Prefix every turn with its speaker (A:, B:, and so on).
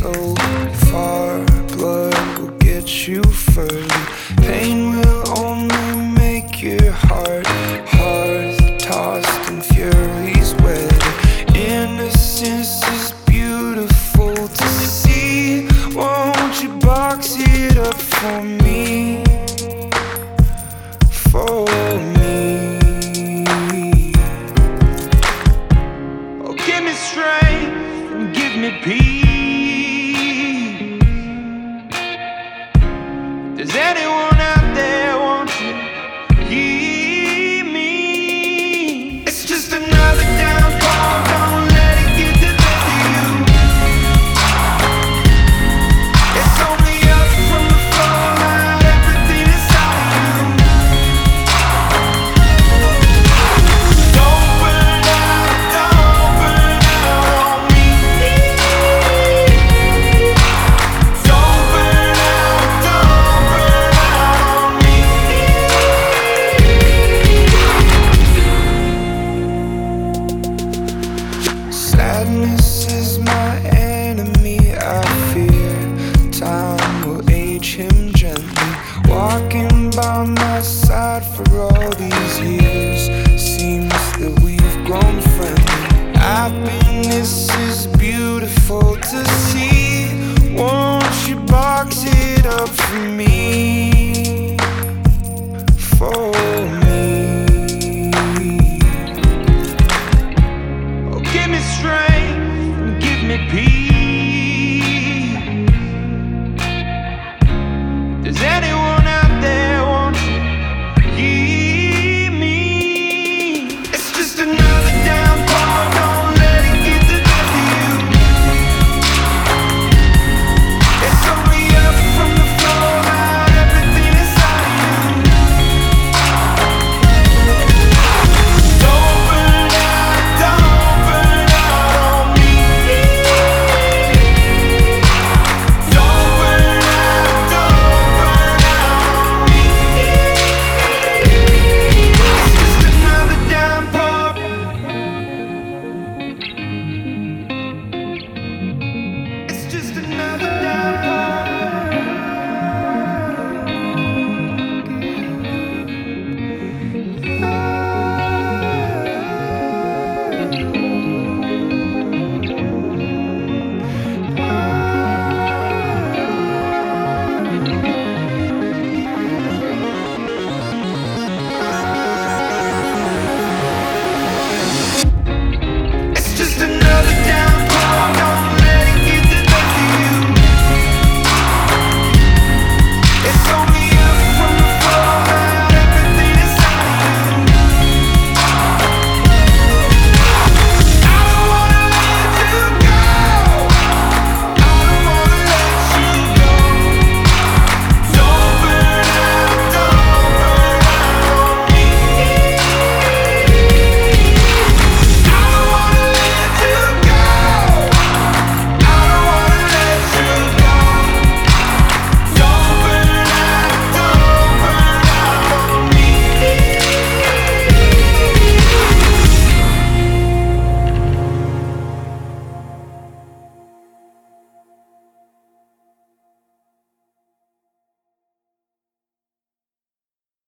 A: so far. Blood will get you further. Pain will only make your heart heart tossed in fury's weather. Innocence is beautiful to see. Won't you box it up for me? For me. Oh, give me strength and give me peace. Anyone walking by my side for all these years. Seems that we've grown friendly. Happiness is beautiful to see. Won't you box it up for me? For me. Oh, give me strength, give me peace.